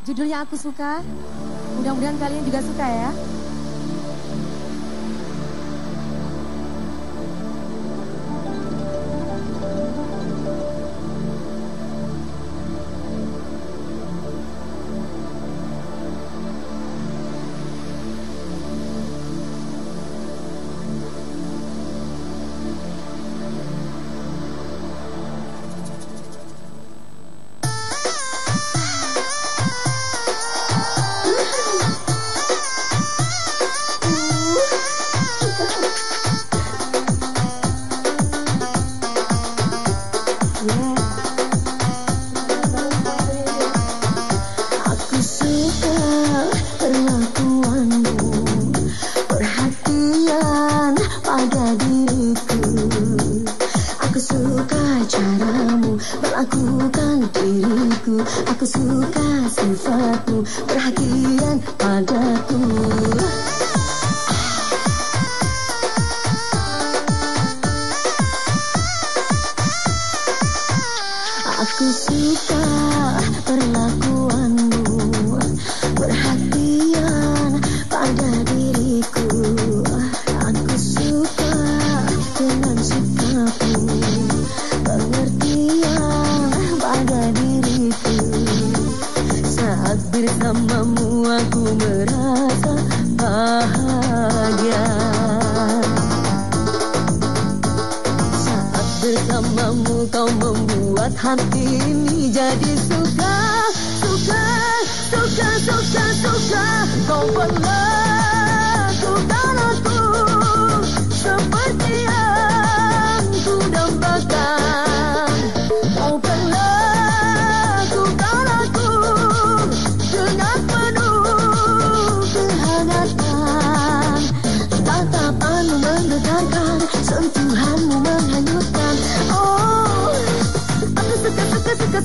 Judulnya Aku Suka. Mudah-mudahan kalian juga suka ya. Melakukan diriku. Aku suka sifatmu Perhatian padaku bersamamu aku merasa bahagia. Saat bersamamu kau membuat hati ini jadi suka Suka, suka, suka, suka. Kau perlakukan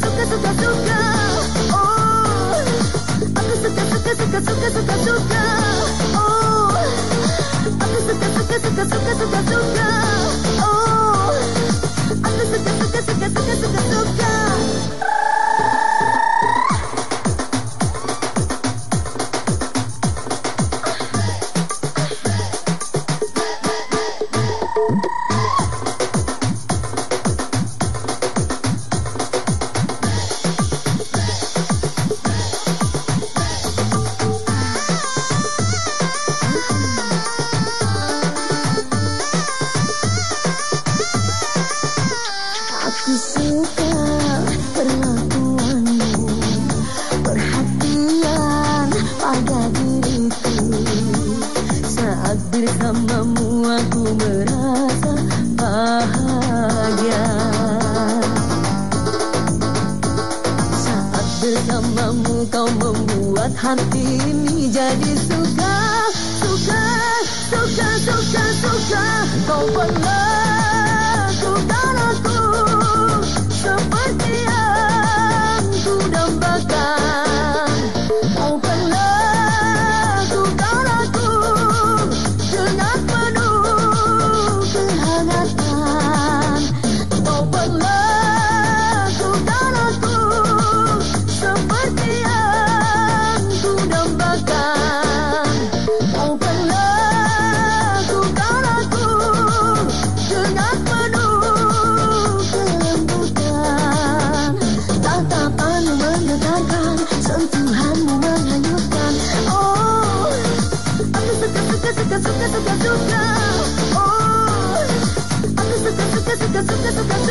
suka suka suka oh aku suka suka suka suka Aku suka perlakuanmu Perhatian pada diriku. Saat bersamamu aku merasa bahagia. Saat bersamamu kau membuat hati ini jadi suka Suka, suka, suka, suka. Kau perlakukan suka suka suka